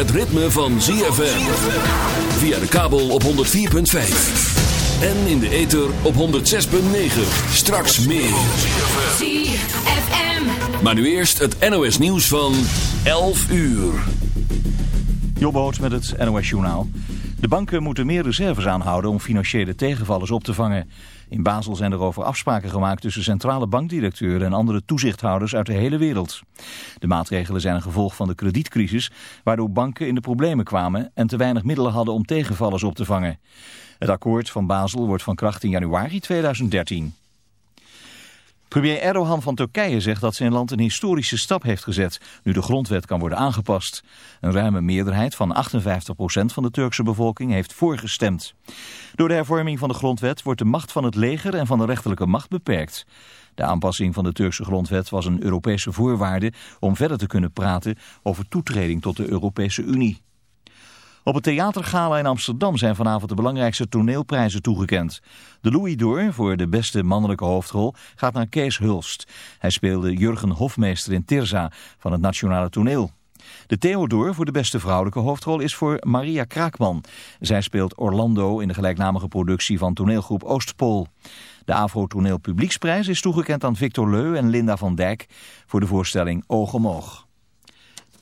Het ritme van ZFM. Via de kabel op 104.5. En in de ether op 106.9. Straks meer. ZFM. Maar nu eerst het NOS nieuws van 11 uur. Jobboot met het NOS Journaal. De banken moeten meer reserves aanhouden om financiële tegenvallers op te vangen. In Basel zijn er over afspraken gemaakt tussen centrale bankdirecteuren en andere toezichthouders uit de hele wereld. De maatregelen zijn een gevolg van de kredietcrisis, waardoor banken in de problemen kwamen en te weinig middelen hadden om tegenvallers op te vangen. Het akkoord van Basel wordt van kracht in januari 2013. Premier Erdogan van Turkije zegt dat zijn land een historische stap heeft gezet, nu de grondwet kan worden aangepast. Een ruime meerderheid van 58% van de Turkse bevolking heeft voorgestemd. Door de hervorming van de grondwet wordt de macht van het leger en van de rechterlijke macht beperkt. De aanpassing van de Turkse grondwet was een Europese voorwaarde om verder te kunnen praten over toetreding tot de Europese Unie. Op het Theatergala in Amsterdam zijn vanavond de belangrijkste toneelprijzen toegekend. De Louis d'Or voor de beste mannelijke hoofdrol gaat naar Kees Hulst. Hij speelde Jurgen Hofmeester in Tirza van het Nationale Toneel. De Theodor voor de beste vrouwelijke hoofdrol is voor Maria Kraakman. Zij speelt Orlando in de gelijknamige productie van toneelgroep Oostpool. De Afro Toneel Publieksprijs is toegekend aan Victor Leu en Linda van Dijk voor de voorstelling Oog om Oog.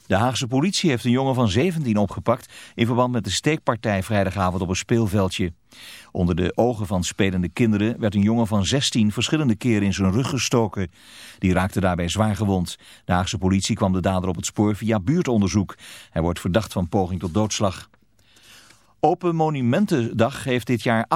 De Haagse politie heeft een jongen van 17 opgepakt in verband met de steekpartij vrijdagavond op een speelveldje. Onder de ogen van spelende kinderen werd een jongen van 16 verschillende keren in zijn rug gestoken. Die raakte daarbij zwaar gewond. De Haagse politie kwam de dader op het spoor via buurtonderzoek. Hij wordt verdacht van poging tot doodslag. Open Monumentendag heeft dit jaar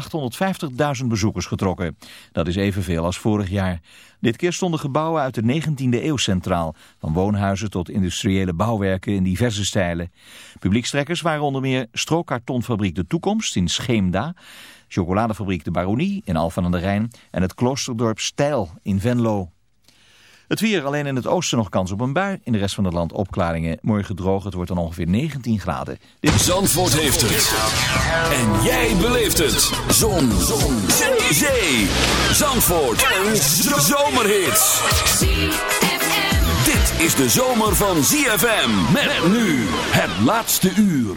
850.000 bezoekers getrokken. Dat is evenveel als vorig jaar. Dit keer stonden gebouwen uit de 19e eeuw centraal. Van woonhuizen tot industriële bouwwerken in diverse stijlen. Publiekstrekkers waren onder meer strookkartonfabriek De Toekomst in Scheemda... chocoladefabriek De Baronie in Alphen aan de Rijn... en het kloosterdorp Stijl in Venlo. Het weer alleen in het oosten nog kans op een bui. In de rest van het land opklaringen. Morgen droog. Het wordt dan ongeveer 19 graden. Dit Zandvoort heeft het. En jij beleeft het. Zon. Zon. Zee. Zee. Zandvoort. Een zomerhit. Dit is de zomer van ZFM. Met nu het laatste uur.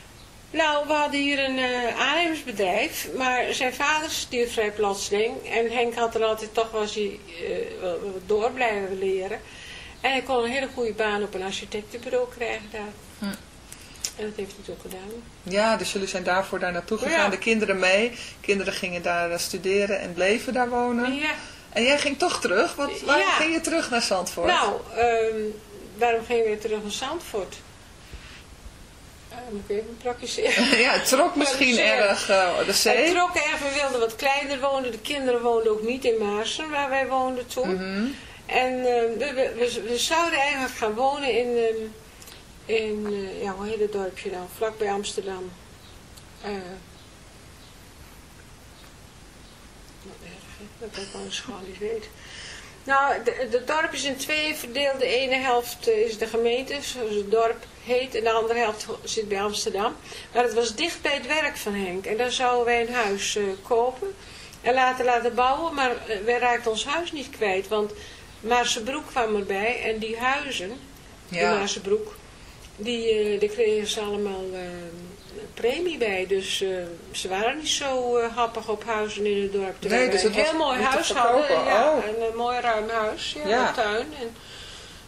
Nou, we hadden hier een eh, aannemersbedrijf, maar zijn vader stierf vrij plotseling. En Henk had er altijd toch was hij eh, wel- wel door blijven leren. En hij kon een hele goede baan op een architectenbureau krijgen daar. Hm. En dat heeft hij toen gedaan. Ja, dus jullie zijn daarvoor daar naartoe gegaan. Ja. De kinderen mee. Kinderen gingen daar eh, studeren en bleven daar wonen. Ja, En jij ging toch terug? Wat, waarom Ja. ging je terug naar Zandvoort? nou, ehm, waarom ging je weer terug naar Zandvoort? Eh, moet ik even praktiseren. ja, het trok misschien zee. erg uh, de Het zee. trok erg, we wilden wat kleiner wonen. De kinderen woonden ook niet in Maarsen, waar wij woonden toen. Mhm. En eh, we, we, zouden eigenlijk gaan wonen in, in eh, ja, hoe heet het dorpje nou, vlakbij Amsterdam. Eh wat erg, hè, dat ik gewoon eens gewoon niet weet. Nou, het dorp is in twee verdeeld. De ene helft eh, is de gemeente, zoals het dorp heet. En de andere helft zit bij Amsterdam. Maar het was dicht bij het werk van Henk. En daar zouden wij een huis eh, kopen. En laten laten bouwen. Maar eh, wij raakten ons huis niet kwijt. Want Maarsebroek kwam erbij. En die huizen, die Ja. Maarsebroek, die, eh daar kregen ze allemaal premie bij. Dus ze waren niet zo happig op huizen in het dorp. Terwijl Nee, dus het een was heel mooi huis hadden. Ja, Oh. een, mooi ruim huis. Ja, Ja. een tuin. En,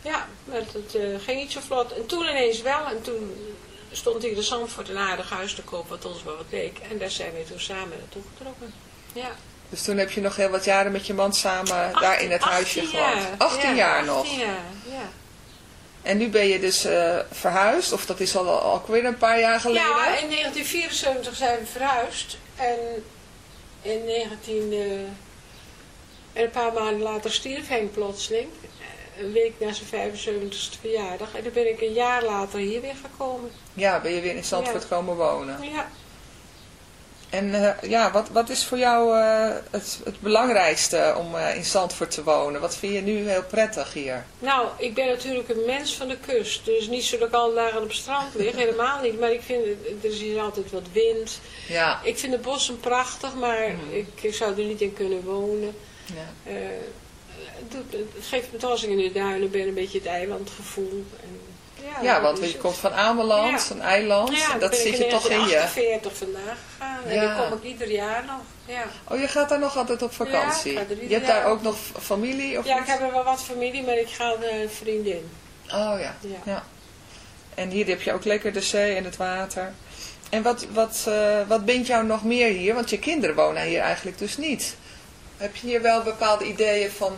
ja, maar het eh, ging niet zo vlot. En toen ineens wel. En toen stond hier de Zandvoort een aardig huis te koop, wat ons wel wat leek. En daar zijn we toen samen naartoe getrokken. Ja. Dus toen heb je nog heel wat jaren met je man samen daar in het 18 huisje gewoond. jaar. 18 Ja, jaar nog. 18 jaar, ja. En nu ben je dus eh, verhuisd, of dat is al alweer een paar jaar geleden. Ja, in 1974 zijn we verhuisd. En in 19... eh, en een paar maanden later stierf Henk plotseling. Een week na zijn 75ste verjaardag. En toen ben ik een jaar later hier weer gekomen. Ja, ben je weer in Zandvoort Ja. komen wonen. Ja. En eh, ja, wat, wat is voor jou eh, het, het belangrijkste om eh, in Zandvoort te wonen? Wat vind je nu heel prettig hier? Nou, ik ben natuurlijk een mens van de kust. Dus niet zo dat ik al dagen op het strand lig. Helemaal niet. Maar ik vind, er is hier altijd wat wind. Ja. Ik vind de bossen prachtig, maar Mhm. ik, ik zou er niet in kunnen wonen. ja. Het, geeft me ik in de duinen ben een beetje het eilandgevoel. En, ja, Ja, want is je het. komt van Ameland, Ja. een eiland. Ja, en dat ben zit ik je toch in je. 1948 vandaag gegaan. En Ja. dan kom ik ieder jaar nog. Ja, Oh, je gaat daar nog altijd op vakantie. Ja, ik ga er ieder je hebt jaar daar ook nog familie? Of ja ik heb er wel wat familie, maar ik ga een vriendin. Oh ja. Ja. ja. En hier heb je ook lekker de zee en het water. En wat, wat, eh, wat bindt jou nog meer hier? Want je kinderen wonen hier eigenlijk dus niet. Heb je hier wel bepaalde ideeën van...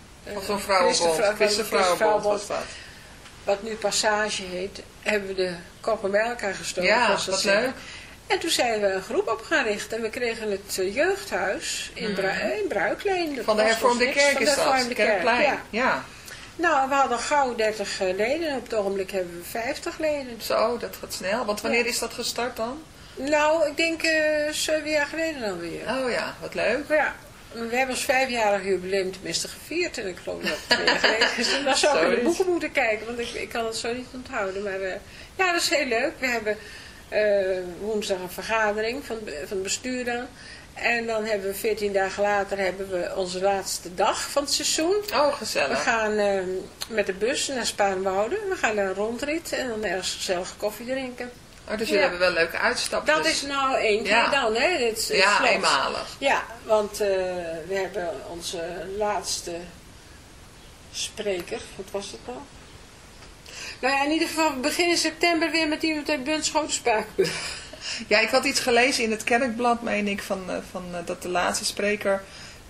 eh, Van zo'n vrouwenbond. Christenvrouwenbond was dat. Wat nu Passage heet, hebben we de koppen bij elkaar gestoken. Ja, wat zeggen. leuk. En toen zijn we een groep op gaan richten. En we kregen het eh, jeugdhuis in, Bru eh, in Bruikleen. Dat Van de hervormde kerk Van is de dat. Kerkplein. ja. Ja. Nou, we hadden gauw 30 leden. En op het ogenblik hebben we 50 leden. Zo, dat gaat snel. Want wanneer Ja. is dat gestart dan? Nou, ik denk eh zeven jaar geleden dan weer. Oh ja, wat leuk. Ja, we hebben ons vijfjarig jubileum tenminste gevierd. En ik geloof dat het twee geleden is. Dan zou ik in de boeken moeten kijken, want ik, ik kan het zo niet onthouden. Maar eh, ja, dat is heel leuk. We hebben eh, woensdag een vergadering van, van het bestuur dan. En dan hebben we veertien dagen later hebben we onze laatste dag van het seizoen. Oh, We gezellig. gaan eh, met de bus naar Spaanwouden. We gaan daar een rondrit en dan ergens gezellig koffie drinken. Oh, dus jullie hebben wel leuke uitstapjes. Dat is nou één keer dan, hè? Dit is Ja, slot. eenmalig. Ja, want eh, we hebben onze laatste spreker, wat was het nou? Nou ja, in ieder geval begin september weer met iemand uit Spakenburg. Ja, ik had iets gelezen in het kerkblad, meen ik, van, eh, van, eh, dat de laatste spreker...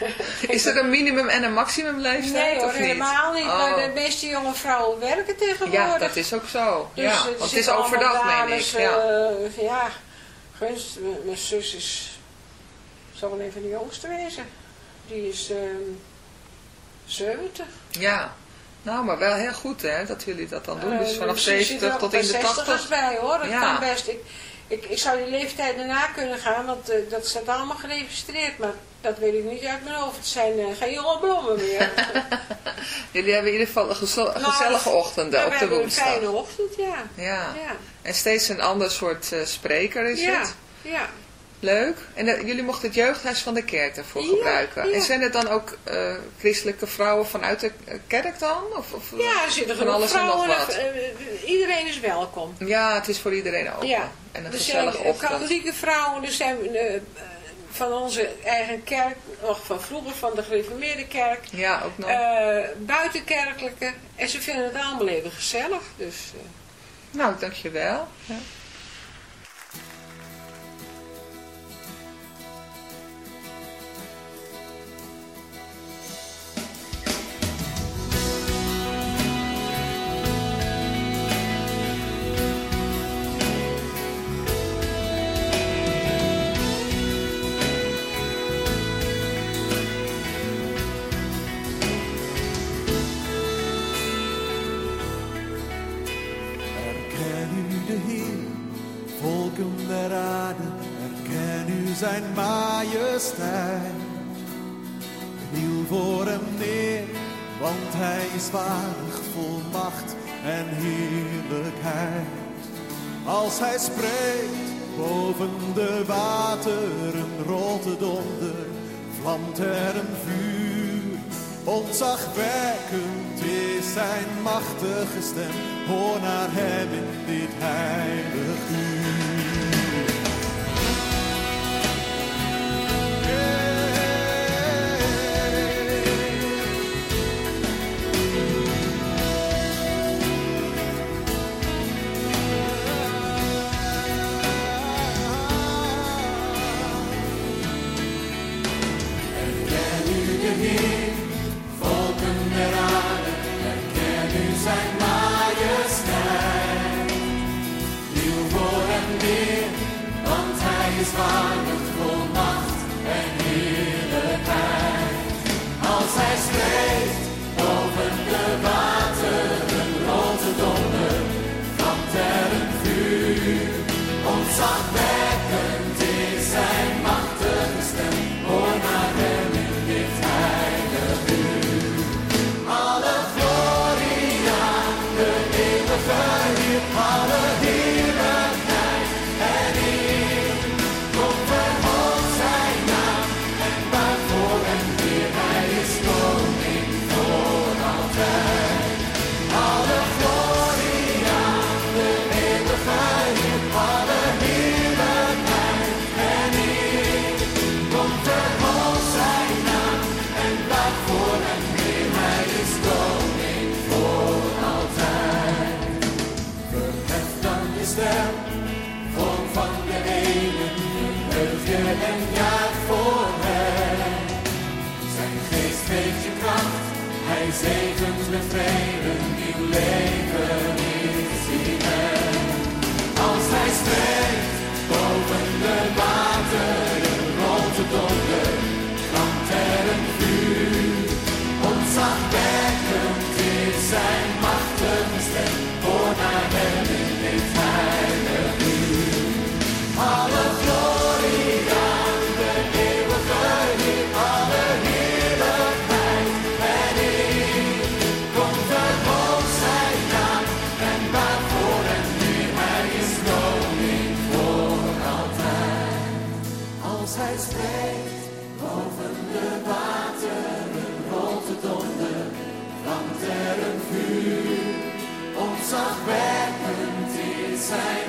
Is er een minimum en een maximum leeftijd? nee hoor, helemaal niet. Oh. Maar de meeste jonge vrouwen werken tegenwoordig. Ja, dat is ook zo. Dus, ja, want het is overdag, meen ik. Ja. eh, ja, gunst, mijn zus is, zal wel een van de jongste wezen. Die is ehm 70. ja. Nou, maar wel heel goed hè, dat jullie dat dan doen. Dus Eh, vanaf er zitten 70 ook tot in de 60ers 80. bij hoor, dat Ja. kan best. Ik, ik, ik zou die leeftijd daarna kunnen gaan, want eh, dat staat allemaal geregistreerd. Maar dat weet ik niet uit mijn hoofd. Het zijn eh, geen jonge blommen meer. Jullie hebben in ieder geval een Nou, gezellige ochtenden Ja, op we de hebben woensdag. een fijne ochtend, ja. Ja. Ja, En steeds een ander soort eh, spreker is ja, het. ja. Leuk. En eh, jullie mochten het jeugdhuis van de kerk ervoor Ja, gebruiken. ja. En zijn het dan ook christelijke vrouwen vanuit de kerk dan? Of, of Ja, er zitten van alles en nog vrouwen. wat? iedereen is welkom. Ja, het is voor iedereen open. Ja, En een er zijn gezellige ochtend. katholieke vrouwen, er zijn eh, eh, van onze eigen kerk, nog van vroeger van de gereformeerde kerk, Ja, ook nog. eh, buitenkerkelijke. En ze vinden het allemaal even gezellig. Dus, eh, nou, dankjewel. Ja. Ontzagwekkend is zijn machtige stem, hoor naar hem in dit heilig uur. Kom verhoogd zijn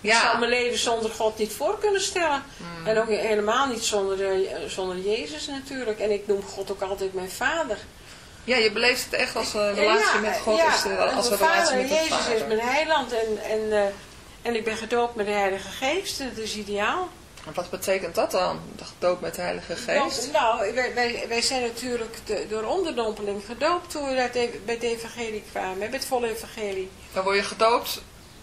Ja. Ik zou mijn leven zonder God niet voor kunnen stellen. Mm. En ook helemaal niet zonder, uh, zonder Jezus natuurlijk. En ik noem God ook altijd mijn vader. Ja, je beleeft het echt als een relatie ja, met God. Ja, is er, als een relatie vader, met Jezus vader. is mijn heiland en, en, en ik ben gedoopt met de Heilige Geest. Dat is ideaal. En wat betekent dat dan, gedoopt met de Heilige Geest? Nou, wij, wij, wij zijn natuurlijk de, door onderdompeling gedoopt toen we bij het evangelie kwamen, bij het volle evangelie. Dan word je gedoopt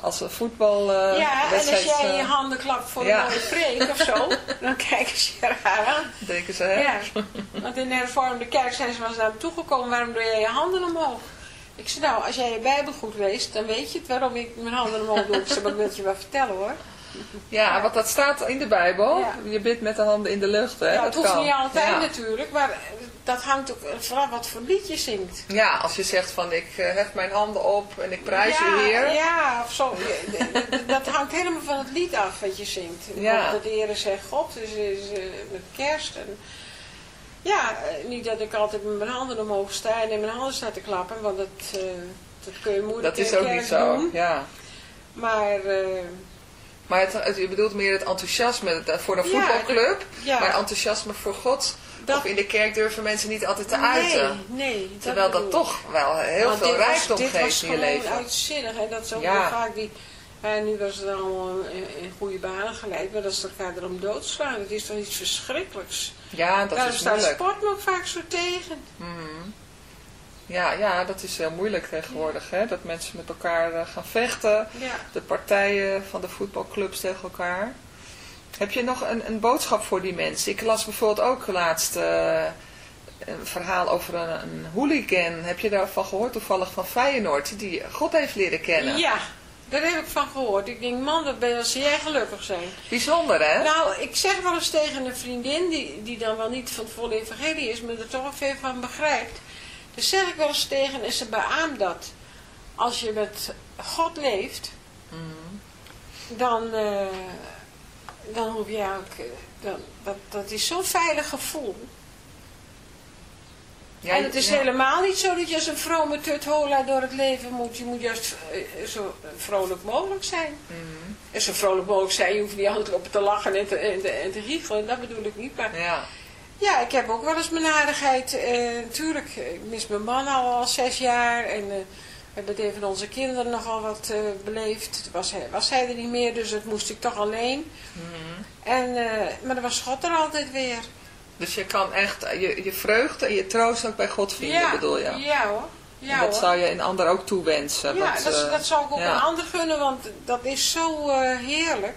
als een voetbal eh, ja, en als wedstrijd, jij je eh, handen klapt voor ja. een mooie preek of zo, dan kijken ze je raar aan. denken ze, hè? Ja, want in de hervormde kerk zijn ze wel eens naar me toegekomen, waarom doe jij je handen omhoog? Ik zei, nou, als jij je Bijbel goed leest, dan weet je het waarom ik mijn handen omhoog doe. Ik zei, maar ik wil het je wel vertellen hoor. Ja, want dat staat in de Bijbel. Ja. Je bidt met de handen in de lucht, hè? ja, dat hoeft kan. niet altijd ja. natuurlijk, maar dat hangt ook vanaf wat voor lied je zingt. Ja, als je zegt van ik eh, hef mijn handen op en ik prijs ja, je Heer. Ja, of zo. Dat hangt helemaal van het lied af wat je zingt. Ja. Dat de Heer zegt God, dus is eh, met kerst. En, ja, eh, niet dat ik altijd met mijn handen omhoog sta en in mijn handen sta te klappen, want dat, dat kun je moeilijk Dat is ook niet zo. doen. Ja. Maar Maar het, het- je bedoelt meer het enthousiasme voor een Ja, voetbalclub. ja. Maar enthousiasme voor God. Dat- Of in de kerk durven mensen niet altijd te nee, uiten. nee. Terwijl dat toch wel heel veel dit was- rijkdom dit was geeft in je leven. uitzinnig. En dat is ook Ja. vaak die... En nu was het allemaal in, in goede banen geleid, maar dat ze elkaar erom doodslaan. Het is toch iets verschrikkelijks. Ja, dat Daarom is staat moeilijk. sport me ook vaak zo tegen. Mhm. Ja, ja, dat is heel moeilijk tegenwoordig. Hè? Dat mensen met elkaar eh, gaan vechten. Ja. De partijen van de voetbalclubs tegen elkaar. Heb je nog een, een boodschap voor die mensen? Ik las bijvoorbeeld ook laatst eh, een verhaal over een, een hooligan. Heb je daarvan gehoord? Toevallig van Feyenoord. Die God heeft leren kennen. Ja, daar heb ik van gehoord. Ik denk, man, wat ben als jij gelukkig zijn. Bijzonder hè? Nou, ik zeg wel eens tegen een vriendin, die, die dan wel niet van het volle evangelie is, maar er toch wel veel van begrijpt. Dus zeg ik wel eens tegen en ze beaamt dat. Als je met God leeft, Mhm. dan, eh, dan hoef je ook, eh, dan, dat, dat is zo'n veilig gevoel. Ja, en het is ja. helemaal niet zo dat je als een vrome tuthola door het leven moet. Je moet juist eh, zo vrolijk mogelijk zijn. Mhm. En zo vrolijk mogelijk zijn, je hoeft niet altijd op te lachen en te, en te, en te giechelen. Dat bedoel ik niet. Maar Ja. ja, ik heb ook wel eens mijn aardigheid. eh natuurlijk, ik mis mijn man al, al zes jaar. En eh, hebben het een van onze kinderen nogal wat eh, beleefd. Was hij, was hij er niet meer, dus dat moest ik toch alleen. Mhm. En, eh, maar dan was God er altijd weer. Dus je kan echt je, je vreugde en je troost ook bij God vinden, ja, bedoel je? Ja hoor. Ja, en dat hoor. zou je een ander ook toewensen. ja, want, dat, eh, dat zou ik ook ja. een ander gunnen, want dat is zo heerlijk.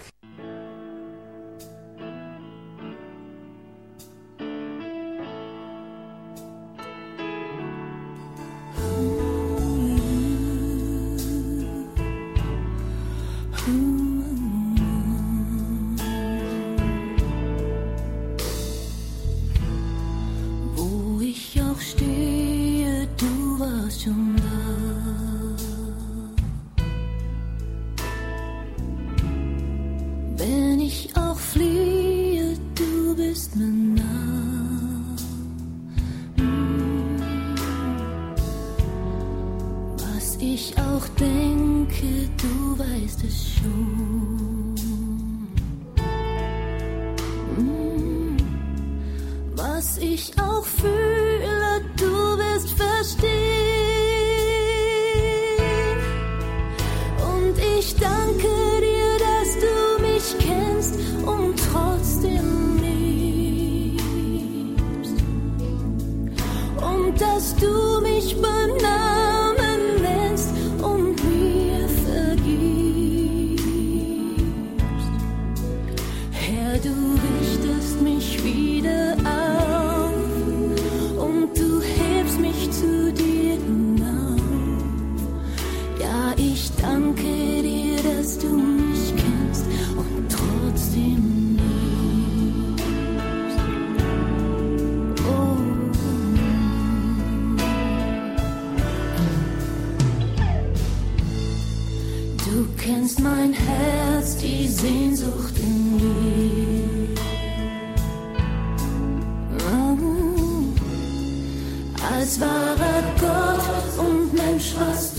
Krishna's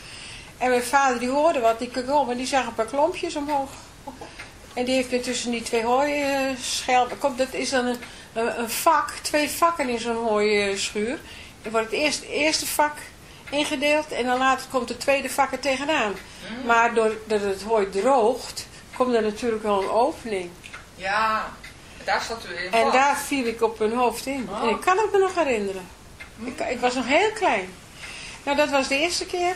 En mijn vader die hoorde wat, die keek en die zag een paar klompjes omhoog. En die heeft me tussen die twee hooischelpen. Komt, dat is dan een, een, vak, twee vakken in zo'n hooischuur. Er wordt het eerste, eerste vak ingedeeld en dan later komt het tweede vak er tegenaan. Maar doordat het hooi droogt, komt er natuurlijk wel een opening. Ja, daar zat u in. En daar viel ik op mijn hoofd in. En ik kan het me nog herinneren. Ik, ik was nog heel klein. Nou, dat was de eerste keer.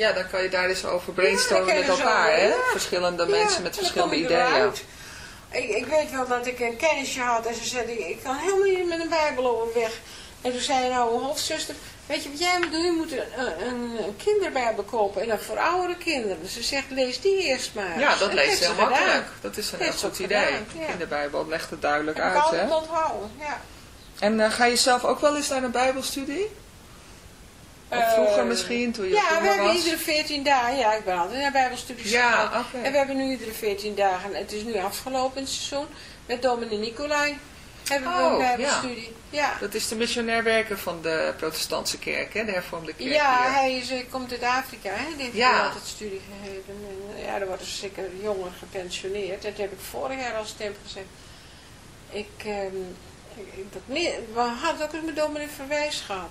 Ja, dan kan je daar eens over Ja, brainstormen kan met zo elkaar, over- hè? Verschillende mensen met en verschillende ideeën. Ik, ik weet wel dat ik een kennisje had en ze zei, ik, kan helemaal niet met een bijbel overweg. En toen zei nou een weet je wat jij moet doen? Je moet een, een, een kinderbijbel kopen en dan voor oudere kinderen. Dus ze zegt, lees die eerst maar. Ja, dat En leest heel gedaan. makkelijk. Dat is een heel goed idee. gedaan, De ja. kinderbijbel legt het duidelijk ik uit, altijd hè? onthouden, ja. En eh, ga je zelf ook wel eens naar een bijbelstudie? Of vroeger Eh, misschien, toen je Ja, we hebben iedere 14 dagen, ja, ik ben altijd naar bijbelstudies Ja, gegaan. oké. En we hebben nu iedere 14 dagen, het is nu afgelopen seizoen, met dominee Nicolai hebben we Oh, een bijbelstudie. Ja. Dat is de missionair werker van de protestantse kerk, hè? De hervormde kerk Ja, hier. hij is, eh, komt uit Afrika, hè? die heeft Ja. altijd studie gegeven. En, eh, ja, er worden zeker jonger gepensioneerd. Dat heb ik vorig jaar al stem gezegd. Ik, ehm, ik, dat, we hadden ook eens met dominee Verwijs gehad.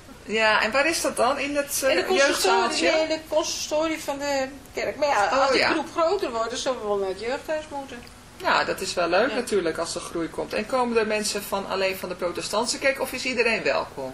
Ja, en waar is dat dan? In het In uh, de consistorie, jeugdzaaltje? nee, in de consistorie van de kerk. Maar ja, Oh, als de ja. groep groter wordt, dan zullen we wel naar het jeugdhuis moeten. Ja, dat is wel leuk Ja. natuurlijk als er groei komt. En komen er mensen van alleen van de protestantse kerk of is iedereen welkom?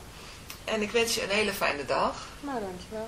En ik wens je een hele fijne dag. Maar dankjewel.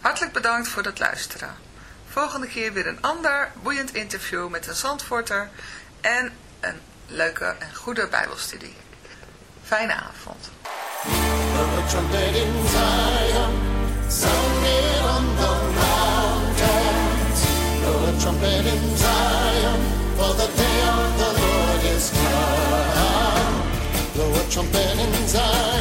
Hartelijk bedankt voor het luisteren. Volgende keer weer een ander boeiend interview met een zandvoorter en een leuke en goede bijbelstudie. Fijne avond. trumpet in Zion.